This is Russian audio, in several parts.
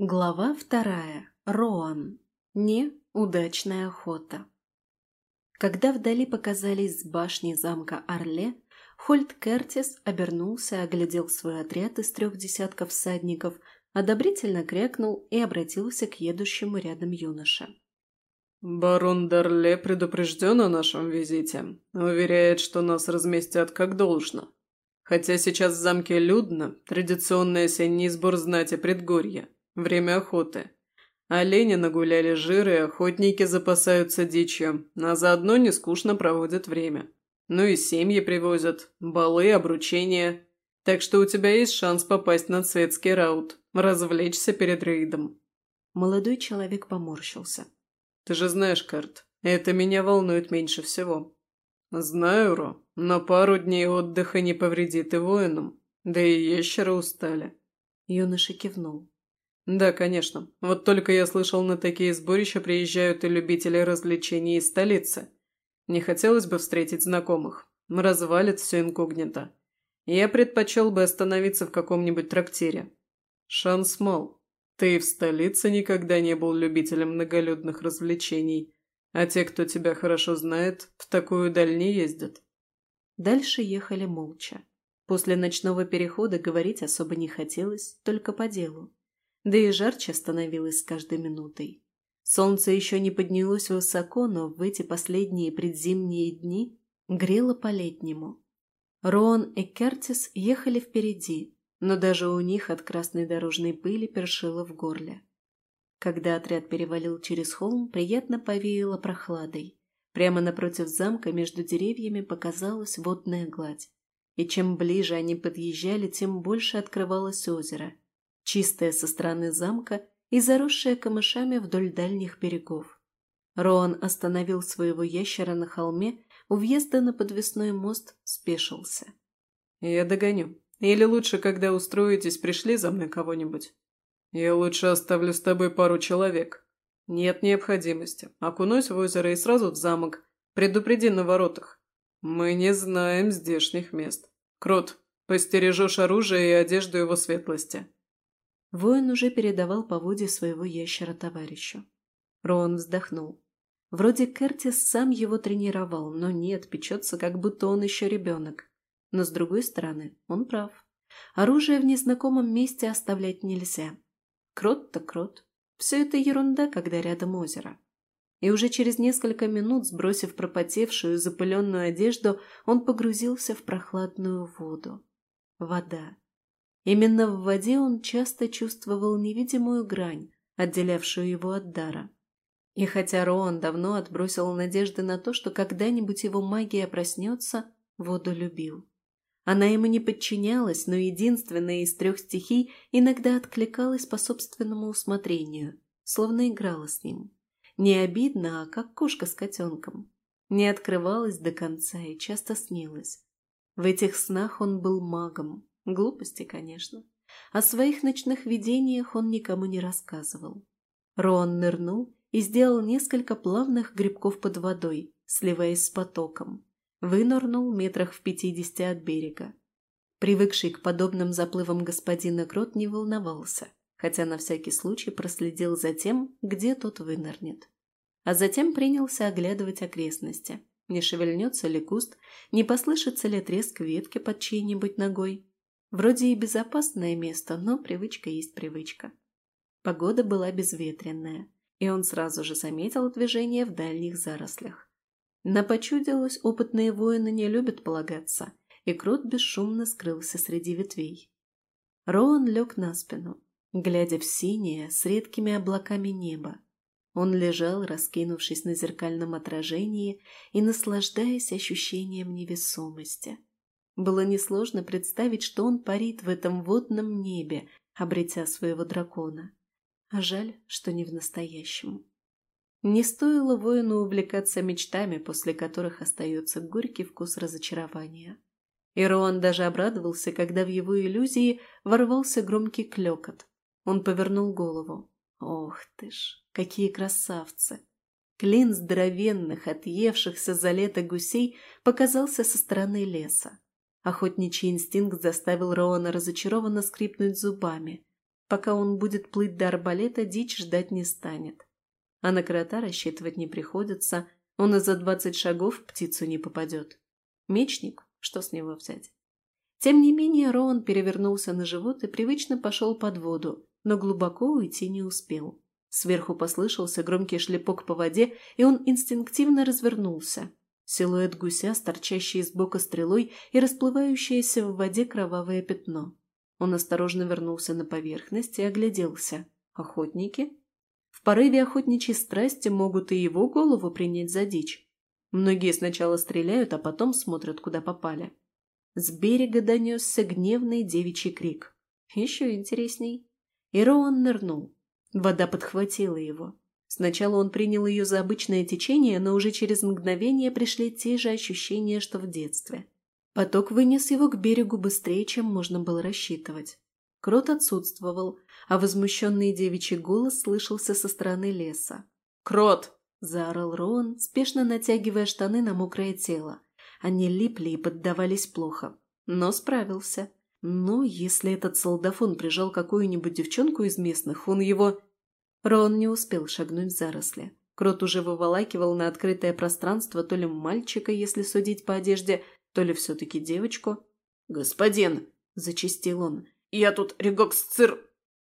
Глава вторая. Роан. Неудачная охота. Когда вдали показались башни замка Орле, Хольт Кертис обернулся, оглядел свой отряд из трех десятков всадников, одобрительно крякнул и обратился к едущему рядом юноше. «Барон Дарле предупрежден о нашем визите. Уверяет, что нас разместят как должно. Хотя сейчас в замке людно, традиционный осенний сбор знати предгорья». Время охоты. Олени нагуляли жиры, охотники запасаются дичью, а заодно нескучно проводят время. Ну и семьи привозят, балы, обручения. Так что у тебя есть шанс попасть на светский раут, развлечься перед рейдом. Молодой человек поморщился. Ты же знаешь, Карт, это меня волнует меньше всего. Знаю, Ро, но пару дней отдыха не повредит и воинам. Да и ящеры устали. Юноша кивнул. «Да, конечно. Вот только я слышал, на такие сборища приезжают и любители развлечений из столицы. Не хотелось бы встретить знакомых. Развалит все инкогнито. Я предпочел бы остановиться в каком-нибудь трактире. Шанс мал. Ты в столице никогда не был любителем многолюдных развлечений, а те, кто тебя хорошо знает, в такую даль не ездят». Дальше ехали молча. После ночного перехода говорить особо не хотелось, только по делу да и жарче становилось с каждой минутой. Солнце еще не поднялось высоко, но в эти последние предзимние дни грело по-летнему. Рон и Кертис ехали впереди, но даже у них от красной дорожной пыли першило в горле. Когда отряд перевалил через холм, приятно повеяло прохладой. Прямо напротив замка между деревьями показалась водная гладь. И чем ближе они подъезжали, тем больше открывалось озеро – чистая со стороны замка и заросшая камышами вдоль дальних берегов. Роан остановил своего ящера на холме, у въезда на подвесной мост спешился. «Я догоню. Или лучше, когда устроитесь, пришли за мной кого-нибудь. Я лучше оставлю с тобой пару человек. Нет необходимости. Окунусь в озеро и сразу в замок. Предупреди на воротах. Мы не знаем здешних мест. Крот, постережешь оружие и одежду его светлости. Воин уже передавал поводья своего ящера товарищу. Роан вздохнул. Вроде Кертис сам его тренировал, но нет, печется, как будто он еще ребенок. Но с другой стороны, он прав. Оружие в незнакомом месте оставлять нельзя. Крот-то крот. Все это ерунда, когда рядом озеро. И уже через несколько минут, сбросив пропотевшую, запыленную одежду, он погрузился в прохладную воду. Вода. Именно в воде он часто чувствовал невидимую грань, отделявшую его от дара. И хотя Роан давно отбросил надежды на то, что когда-нибудь его магия проснется, воду любил. Она ему не подчинялась, но единственная из трех стихий иногда откликалась по собственному усмотрению, словно играла с ним. Не обидно, а как кошка с котенком. Не открывалась до конца и часто снилась. В этих снах он был магом, Глупости, конечно. О своих ночных видениях он никому не рассказывал. Рон нырнул и сделал несколько плавных грибков под водой, сливаясь с потоком. Вынырнул метрах в пятидесяти от берега. Привыкший к подобным заплывам господин Крот не волновался, хотя на всякий случай проследил за тем, где тот вынырнет. А затем принялся оглядывать окрестности. Не шевельнется ли куст, не послышится ли треск ветки под чьей-нибудь ногой. Вроде и безопасное место, но привычка есть привычка. Погода была безветренная, и он сразу же заметил движение в дальних зарослях. Напочудилось, опытные воины не любят полагаться, и Крот бесшумно скрылся среди ветвей. Роан лег на спину, глядя в синее с редкими облаками небо. Он лежал, раскинувшись на зеркальном отражении и наслаждаясь ощущением невесомости. Было несложно представить, что он парит в этом водном небе, обретя своего дракона. А жаль, что не в настоящем. Не стоило воину увлекаться мечтами, после которых остается горький вкус разочарования. И Роан даже обрадовался, когда в его иллюзии ворвался громкий клекот. Он повернул голову. Ох ты ж, какие красавцы! Клин здоровенных, отъевшихся за лето гусей показался со стороны леса. Охотничий инстинкт заставил Роана разочарованно скрипнуть зубами. Пока он будет плыть до арбалета, дичь ждать не станет. А на крота рассчитывать не приходится, он и за двадцать шагов птицу не попадет. Мечник, что с него взять? Тем не менее, Роан перевернулся на живот и привычно пошел под воду, но глубоко уйти не успел. Сверху послышался громкий шлепок по воде, и он инстинктивно развернулся. Силуэт гуся, торчащий из бока стрелой и расплывающееся в воде кровавое пятно. Он осторожно вернулся на поверхность и огляделся. Охотники? В порыве охотничьей страсти могут и его голову принять за дичь. Многие сначала стреляют, а потом смотрят, куда попали. С берега донесся гневный девичий крик. Еще интересней. И Роан нырнул. Вода подхватила его. Сначала он принял ее за обычное течение, но уже через мгновение пришли те же ощущения, что в детстве. Поток вынес его к берегу быстрее, чем можно было рассчитывать. Крот отсутствовал, а возмущенный девичий голос слышался со стороны леса. «Крот!» – заорал Роан, спешно натягивая штаны на мокрое тело. Они липли и поддавались плохо. Но справился. Но если этот солдафон прижал какую-нибудь девчонку из местных, он его... Рон не успел шагнуть в заросли. Крот уже выволакивал на открытое пространство то ли мальчика, если судить по одежде, то ли все-таки девочку. «Господин!» – зачистил он. «Я тут регоксцир...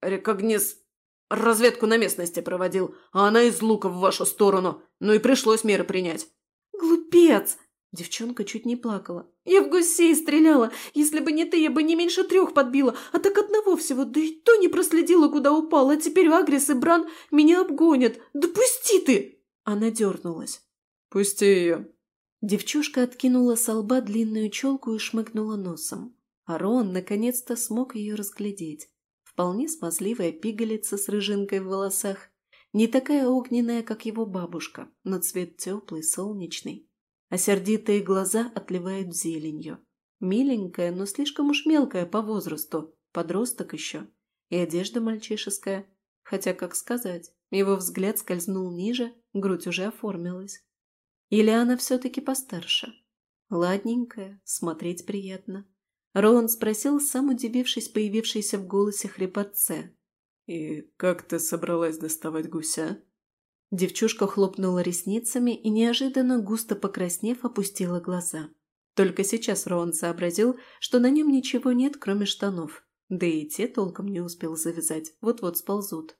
рекогниз... разведку на местности проводил, а она из лука в вашу сторону. Ну и пришлось меры принять». «Глупец!» Девчонка чуть не плакала. «Я в гусей стреляла! Если бы не ты, я бы не меньше трех подбила, а так одного всего, да и то не проследила, куда упал, а теперь Агрис и Бран меня обгонят! Да пусти ты!» Она дернулась. «Пусти ее!» Девчушка откинула с лба длинную челку и шмыгнула носом. А Рон наконец-то смог ее разглядеть. Вполне смазливая пигалица с рыжинкой в волосах. Не такая огненная, как его бабушка, но цвет теплый, солнечный а сердитые глаза отливают зеленью. Миленькая, но слишком уж мелкая по возрасту, подросток еще. И одежда мальчишеская. Хотя, как сказать, его взгляд скользнул ниже, грудь уже оформилась. Или она все-таки постарше? Ладненькая, смотреть приятно. Роуэн спросил, сам удивившись появившейся в голосе хрипотце. «И как ты собралась доставать гуся?» Девчушка хлопнула ресницами и, неожиданно густо покраснев, опустила глаза. Только сейчас Роан сообразил, что на нем ничего нет, кроме штанов. Да и те толком не успел завязать, вот-вот сползут.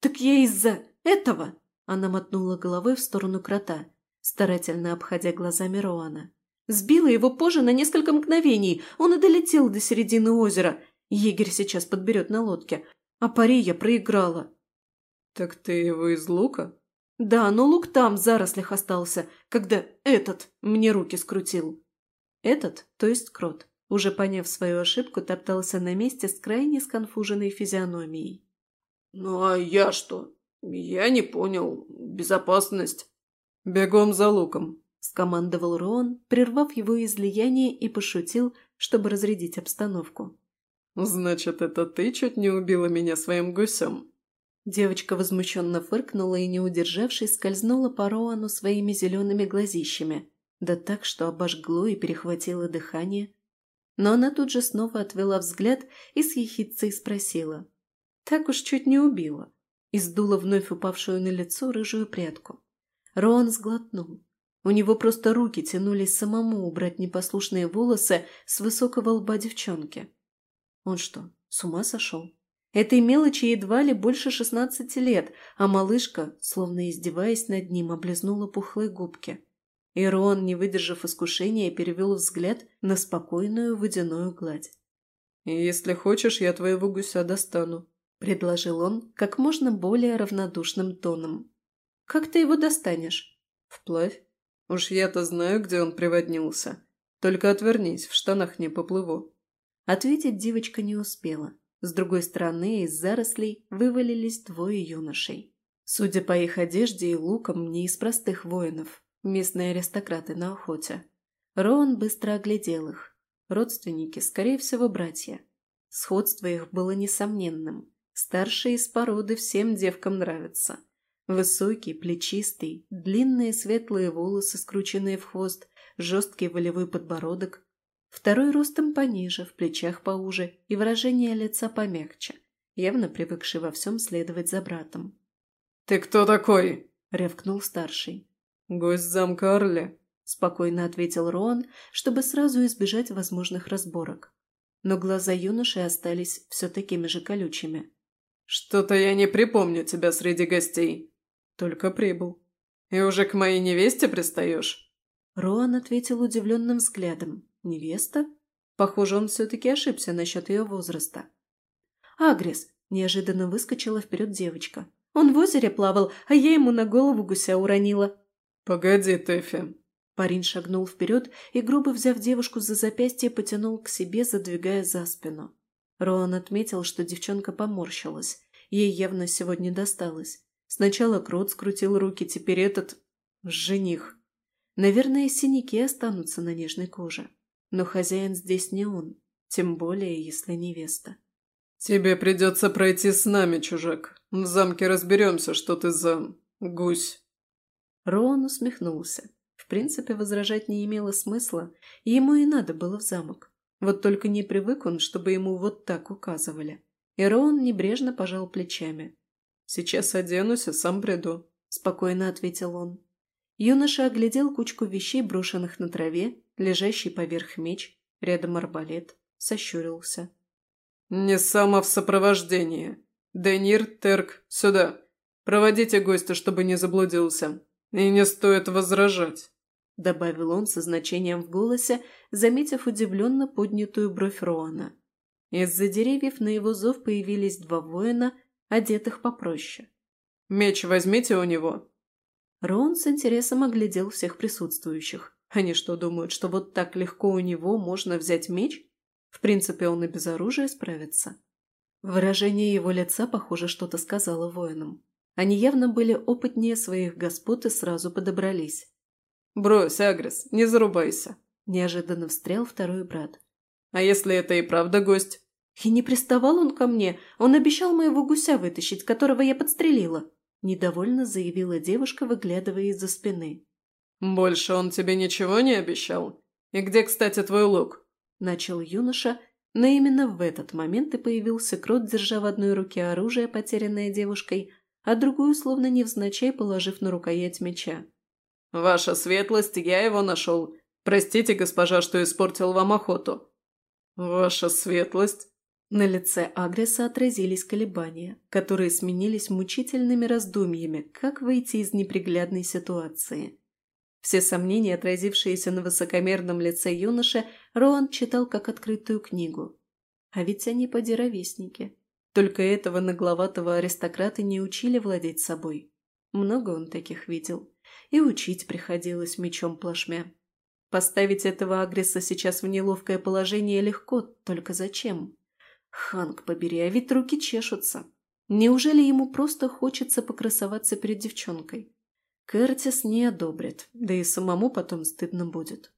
«Так я из-за этого!» Она мотнула головой в сторону крота, старательно обходя глазами Роана. «Сбила его позже на несколько мгновений. Он и долетел до середины озера. Егерь сейчас подберет на лодке. А пари я проиграла. «Так ты его из лука?» «Да, но лук там в зарослях остался, когда этот мне руки скрутил». Этот, то есть крот, уже поняв свою ошибку, топтался на месте с крайне сконфуженной физиономией. «Ну а я что? Я не понял. Безопасность». «Бегом за луком», – скомандовал Рон, прервав его излияние и пошутил, чтобы разрядить обстановку. «Значит, это ты чуть не убила меня своим гусем?» Девочка возмущенно фыркнула и, не удержавшись, скользнула по Роану своими зелеными глазищами, да так, что обожгло и перехватило дыхание. Но она тут же снова отвела взгляд и с ехидцей спросила. «Так уж чуть не убила», и сдула вновь упавшую на лицо рыжую прядку. Роан сглотнул. У него просто руки тянулись самому убрать непослушные волосы с высокого лба девчонки. Он что, с ума сошел? Этой мелочи едва ли больше шестнадцати лет, а малышка, словно издеваясь над ним, облизнула пухлые губки. И Рон, не выдержав искушения, перевел взгляд на спокойную водяную гладь. «Если хочешь, я твоего гуся достану», – предложил он как можно более равнодушным тоном. «Как ты его достанешь?» «Вплавь. Уж я-то знаю, где он приводнился. Только отвернись, в штанах не поплыву». Ответить девочка не успела. С другой стороны, из зарослей вывалились двое юношей. Судя по их одежде и лукам, не из простых воинов, местные аристократы на охоте. Роан быстро оглядел их. Родственники, скорее всего, братья. Сходство их было несомненным. Старший из породы всем девкам нравится. Высокий, плечистый, длинные светлые волосы, скрученные в хвост, жесткий волевой подбородок, Второй ростом пониже, в плечах поуже и выражение лица помягче. явно привыкший во всем следовать за братом. «Ты кто такой?» — рявкнул старший. «Гость замка Орли», — спокойно ответил Роан, чтобы сразу избежать возможных разборок. Но глаза юноши остались все такими же колючими. «Что-то я не припомню тебя среди гостей. Только прибыл. И уже к моей невесте пристаешь?» Роан ответил удивленным взглядом. «Невеста?» Похоже, он все-таки ошибся насчет ее возраста. «Агрис!» – неожиданно выскочила вперед девочка. «Он в озере плавал, а я ему на голову гуся уронила». «Погоди, Тэфи!» Парень шагнул вперед и, грубо взяв девушку за запястье, потянул к себе, задвигая за спину. Роан отметил, что девчонка поморщилась. Ей явно сегодня досталось. Сначала Крот скрутил руки, теперь этот... жених. Наверное, синяки останутся на нежной коже. Но хозяин здесь не он, тем более, если невеста. «Тебе придется пройти с нами, чужак. В замке разберемся, что ты за... гусь». Роан усмехнулся. В принципе, возражать не имело смысла, и ему и надо было в замок. Вот только не привык он, чтобы ему вот так указывали. И Роан небрежно пожал плечами. «Сейчас оденусь и сам приду», – спокойно ответил он. Юноша оглядел кучку вещей, брошенных на траве, лежащий поверх меч, рядом арбалет, сощурился. «Не само в сопровождении. Денир, Терк, сюда. Проводите гостя, чтобы не заблудился. И не стоит возражать», — добавил он со значением в голосе, заметив удивленно поднятую бровь Роана. Из-за деревьев на его зов появились два воина, одетых попроще. «Меч возьмите у него», Рон с интересом оглядел всех присутствующих. Они что, думают, что вот так легко у него можно взять меч? В принципе, он и без оружия справится. Выражение его лица, похоже, что-то сказало воинам. Они явно были опытнее своих господ и сразу подобрались. «Брось, Агрес, не зарубайся!» Неожиданно встрял второй брат. «А если это и правда гость?» «И не приставал он ко мне. Он обещал моего гуся вытащить, которого я подстрелила», Недовольно заявила девушка, выглядывая из-за спины. «Больше он тебе ничего не обещал? И где, кстати, твой лук?» Начал юноша, но именно в этот момент и появился Крот, держа в одной руке оружие, потерянное девушкой, а другую, словно невзначай, положив на рукоять меча. «Ваша светлость, я его нашел. Простите, госпожа, что испортил вам охоту». «Ваша светлость?» На лице Агреса отразились колебания, которые сменились мучительными раздумьями, как выйти из неприглядной ситуации. Все сомнения, отразившиеся на высокомерном лице юноши, Роан читал как открытую книгу. А ведь они поди ровесники. Только этого нагловатого аристократа не учили владеть собой. Много он таких видел. И учить приходилось мечом плашмя. Поставить этого Агреса сейчас в неловкое положение легко, только зачем? Ханк побери, а ведь руки чешутся. Неужели ему просто хочется покрасоваться перед девчонкой? Кертис не одобрит, да и самому потом стыдно будет.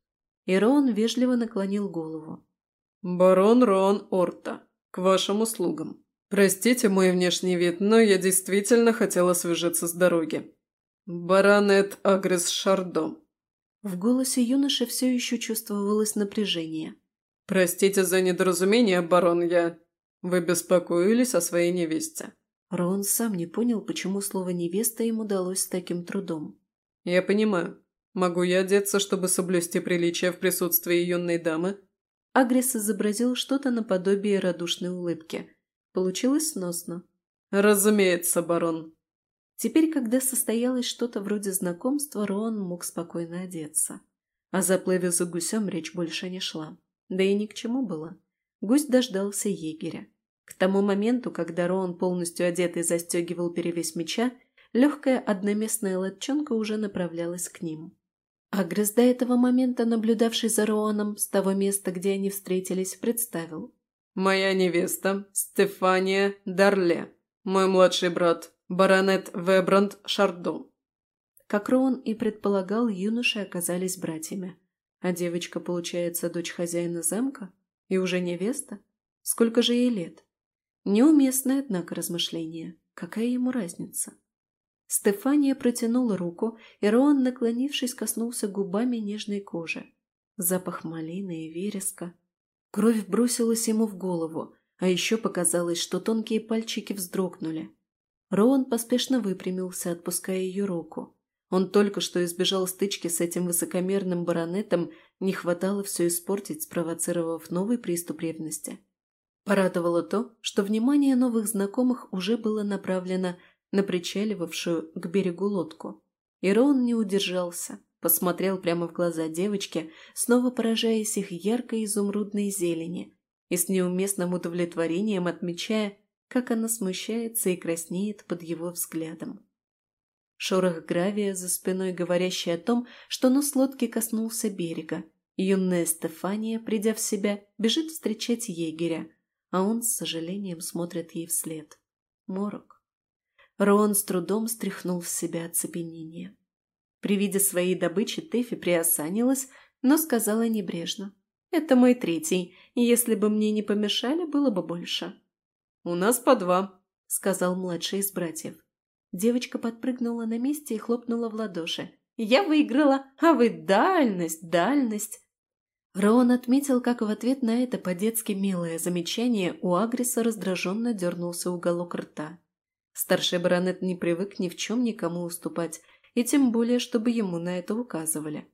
И Рон вежливо наклонил голову. «Барон Рон Орта, к вашим услугам. Простите мой внешний вид, но я действительно хотела свяжаться с дороги. Баронет Агрес Шардо». В голосе юноши все еще чувствовалось напряжение. «Простите за недоразумение, барон, я вы беспокоились о своей невесте?» Рон сам не понял, почему слово «невеста» ему далось с таким трудом. «Я понимаю. Могу я одеться, чтобы соблюсти приличие в присутствии юной дамы?» Агресс изобразил что-то наподобие радушной улыбки. Получилось сносно. «Разумеется, барон». Теперь, когда состоялось что-то вроде знакомства, Рон мог спокойно одеться. О заплыве за гусем речь больше не шла. Да и ни к чему было. Гусь дождался егеря. К тому моменту, когда Роан полностью одетый застегивал перевес меча, легкая одноместная латчонка уже направлялась к ним. Агрес, до этого момента наблюдавший за Роаном с того места, где они встретились, представил. «Моя невеста Стефания Дарле, мой младший брат баронет Вебранд Шардо». Как Роан и предполагал, юноши оказались братьями. А девочка, получается, дочь хозяина замка? И уже невеста? Сколько же ей лет? Неуместное, однако, размышление. Какая ему разница? Стефания протянула руку, и Роан, наклонившись, коснулся губами нежной кожи. Запах малины и вереска. Кровь бросилась ему в голову. А еще показалось, что тонкие пальчики вздрогнули. Роуан поспешно выпрямился, отпуская ее руку. Он только что избежал стычки с этим высокомерным баронетом, не хватало все испортить, спровоцировав новый приступ ревности. Порадовало то, что внимание новых знакомых уже было направлено на причаливавшую к берегу лодку. И Роун не удержался, посмотрел прямо в глаза девочки, снова поражаясь их яркой изумрудной зелени и с неуместным удовлетворением отмечая, как она смущается и краснеет под его взглядом. Шорох гравия за спиной, говорящий о том, что нос лодки коснулся берега. Юная Стефания, придя в себя, бежит встречать егеря, а он с сожалением смотрит ей вслед. Морок. Рон с трудом стряхнул в себя оцепенение. При виде своей добычи Тэфи приосанилась, но сказала небрежно. «Это мой третий, если бы мне не помешали, было бы больше». «У нас по два», — сказал младший из братьев. Девочка подпрыгнула на месте и хлопнула в ладоши. «Я выиграла! А вы дальность, дальность!» Роан отметил, как в ответ на это по-детски милое замечание у Агриса раздраженно дернулся уголок рта. Старший баронет не привык ни в чем никому уступать, и тем более, чтобы ему на это указывали.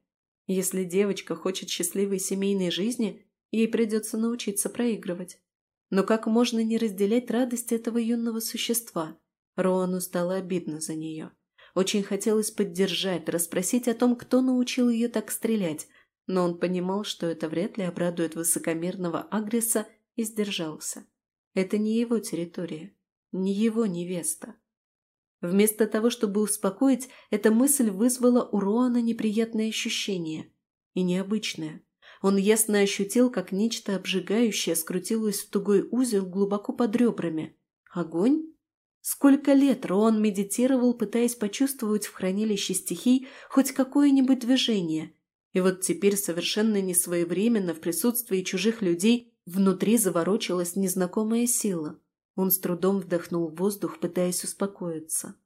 Если девочка хочет счастливой семейной жизни, ей придется научиться проигрывать. Но как можно не разделять радость этого юного существа? Роану стало обидно за нее. Очень хотелось поддержать, расспросить о том, кто научил ее так стрелять, но он понимал, что это вряд ли обрадует высокомерного Агриса и сдержался. Это не его территория, не его невеста. Вместо того, чтобы успокоить, эта мысль вызвала у Роана неприятное ощущение. И необычное. Он ясно ощутил, как нечто обжигающее скрутилось в тугой узел глубоко под ребрами. Огонь? Сколько лет Роан медитировал, пытаясь почувствовать в хранилище стихий хоть какое-нибудь движение. И вот теперь совершенно несвоевременно в присутствии чужих людей внутри заворочилась незнакомая сила. Он с трудом вдохнул воздух, пытаясь успокоиться.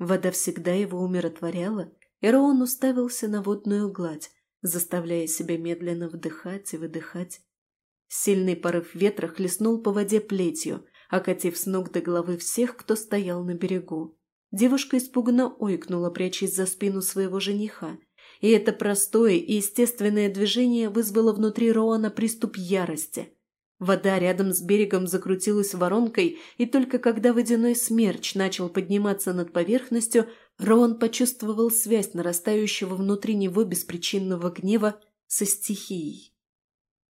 Вода всегда его умиротворяла, и Роан уставился на водную гладь, заставляя себя медленно вдыхать и выдыхать. Сильный порыв ветра хлестнул по воде плетью – окатив с ног до головы всех, кто стоял на берегу. Девушка испуганно ойкнула, прячась за спину своего жениха. И это простое и естественное движение вызвало внутри Роана приступ ярости. Вода рядом с берегом закрутилась воронкой, и только когда водяной смерч начал подниматься над поверхностью, Роан почувствовал связь нарастающего внутри него беспричинного гнева со стихией.